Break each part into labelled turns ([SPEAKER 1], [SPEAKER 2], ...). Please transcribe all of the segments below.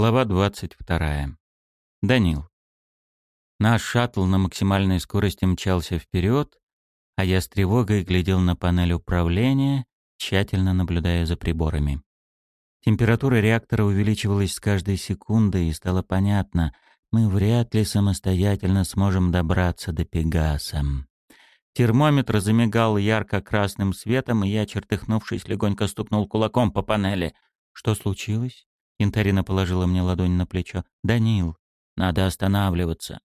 [SPEAKER 1] Глава 22. Данил. Наш шаттл на максимальной скорости мчался вперед, а я с тревогой глядел на панель управления, тщательно наблюдая за приборами. Температура реактора увеличивалась с каждой секундой, и стало понятно, мы вряд ли самостоятельно сможем добраться до Пегаса. Термометр замигал ярко-красным светом, и я, чертыхнувшись, легонько стукнул кулаком по панели. Что случилось? Интарина положила мне ладонь на плечо. «Данил, надо останавливаться.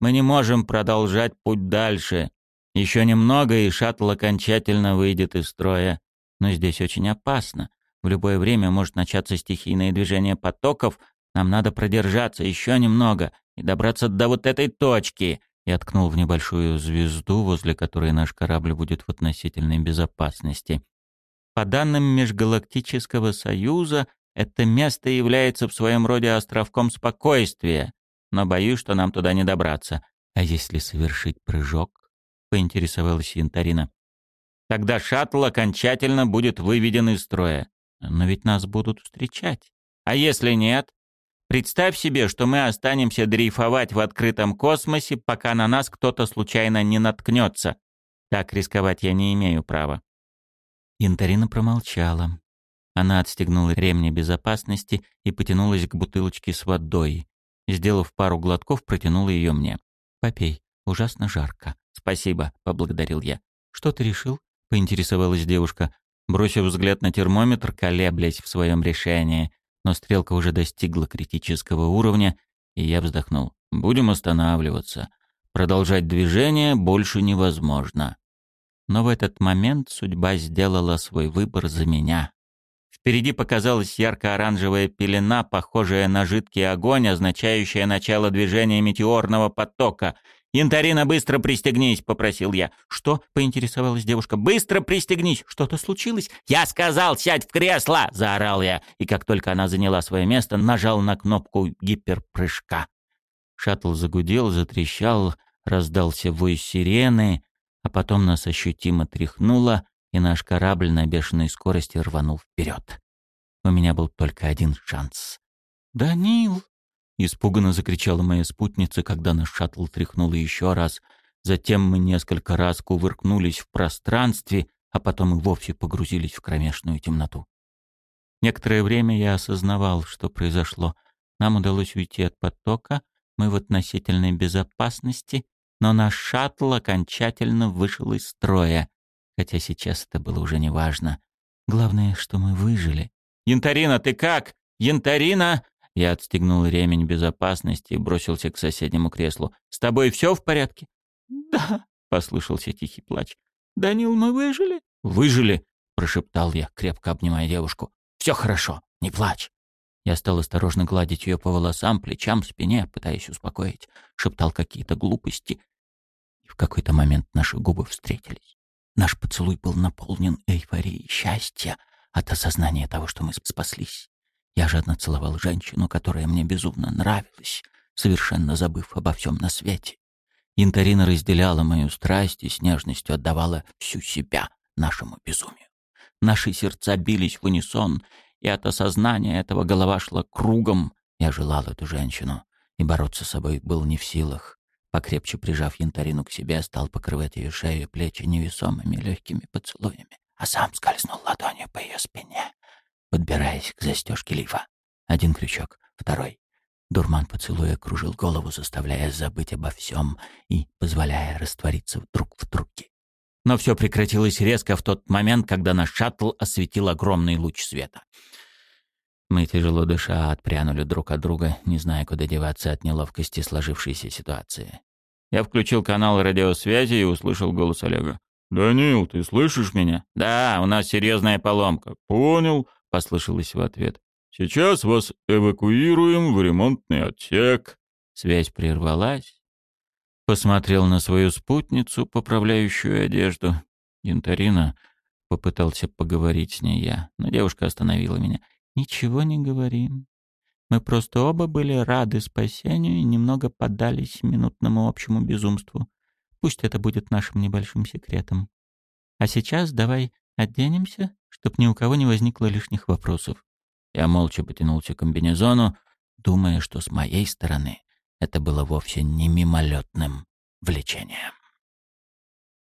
[SPEAKER 1] Мы не можем продолжать путь дальше. Еще немного, и шаттл окончательно выйдет из строя. Но здесь очень опасно. В любое время может начаться стихийное движение потоков. Нам надо продержаться еще немного и добраться до вот этой точки». Я ткнул в небольшую звезду, возле которой наш корабль будет в относительной безопасности. По данным Межгалактического Союза, это место является в своем роде островком спокойствия, но боюсь, что нам туда не добраться. А если совершить прыжок? Поинтересовалась Янтарина. Тогда шаттл окончательно будет выведен из строя. Но ведь нас будут встречать. А если нет? Представь себе, что мы останемся дрейфовать в открытом космосе, пока на нас кто-то случайно не наткнется. Так рисковать я не имею права. Янтарина промолчала. Она отстегнула ремни безопасности и потянулась к бутылочке с водой. Сделав пару глотков, протянула ее мне. «Попей, ужасно жарко». «Спасибо», — поблагодарил я. «Что ты решил?» — поинтересовалась девушка, бросив взгляд на термометр, колеблясь в своем решении. Но стрелка уже достигла критического уровня, и я вздохнул. «Будем останавливаться. Продолжать движение больше невозможно». Но в этот момент судьба сделала свой выбор за меня. Впереди показалась ярко-оранжевая пелена, похожая на жидкий огонь, означающая начало движения метеорного потока. «Янтарина, быстро пристегнись!» — попросил я. «Что?» — поинтересовалась девушка. «Быстро пристегнись! Что-то случилось?» «Я сказал, сядь в кресло!» — заорал я. И как только она заняла свое место, нажал на кнопку гиперпрыжка. Шаттл загудел, затрещал, раздался вой сирены, а потом нас ощутимо тряхнуло, и наш корабль на бешеной скорости рванул вперед. У меня был только один шанс. «Данил!» — испуганно закричала моя спутница, когда наш шаттл тряхнул еще раз. Затем мы несколько раз кувыркнулись в пространстве, а потом и вовсе погрузились в кромешную темноту. Некоторое время я осознавал, что произошло. Нам удалось уйти от потока, мы в относительной безопасности, но наш шаттл окончательно вышел из строя хотя сейчас это было уже не важно. Главное, что мы выжили. «Янтарина, ты как? Янтарина!» Я отстегнул ремень безопасности и бросился к соседнему креслу. «С тобой все в порядке?» «Да», — послышался тихий плач. «Данил, мы выжили?» «Выжили», — прошептал я, крепко обнимая девушку. «Все хорошо, не плачь». Я стал осторожно гладить ее по волосам, плечам, спине, пытаясь успокоить. Шептал какие-то глупости. И в какой-то момент наши губы встретились. Наш поцелуй был наполнен эйфорией счастья от осознания того, что мы спаслись. Я жадно целовал женщину, которая мне безумно нравилась, совершенно забыв обо всем на свете. Янтарина разделяла мою страсть и с нежностью отдавала всю себя нашему безумию. Наши сердца бились в унисон, и от осознания этого голова шла кругом. Я желал эту женщину, и бороться с собой был не в силах. Покрепче прижав янтарину к себе, стал покрывать ее шею и плечи невесомыми легкими поцелуями, а сам скользнул ладонью по ее спине, подбираясь к застежке лифа. Один крючок, второй. Дурман поцелуя кружил голову, заставляя забыть обо всем и позволяя раствориться друг в друге. Но все прекратилось резко в тот момент, когда наш шаттл осветил огромный луч света. Мы, тяжело дыша, отпрянули друг от друга, не зная, куда деваться от неловкости сложившейся ситуации. Я включил канал радиосвязи и услышал голос Олега. «Данил, ты слышишь меня?» «Да, у нас серьезная поломка».
[SPEAKER 2] «Понял», —
[SPEAKER 1] послышалось в ответ.
[SPEAKER 2] «Сейчас вас эвакуируем в ремонтный отсек».
[SPEAKER 1] Связь прервалась. Посмотрел на свою спутницу, поправляющую одежду. Янтарина попытался поговорить с ней я, но девушка остановила меня. Ничего не говорим. Мы просто оба были рады спасению и немного поддались минутному общему безумству. Пусть это будет нашим небольшим секретом. А сейчас давай оденемся, чтоб ни у кого не возникло лишних вопросов. Я молча потянулся к комбинезону, думая, что с моей стороны это было вовсе не мимолетным влечением.